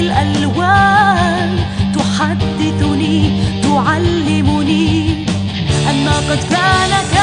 الألوان تحدثني تعلمني أن قد كان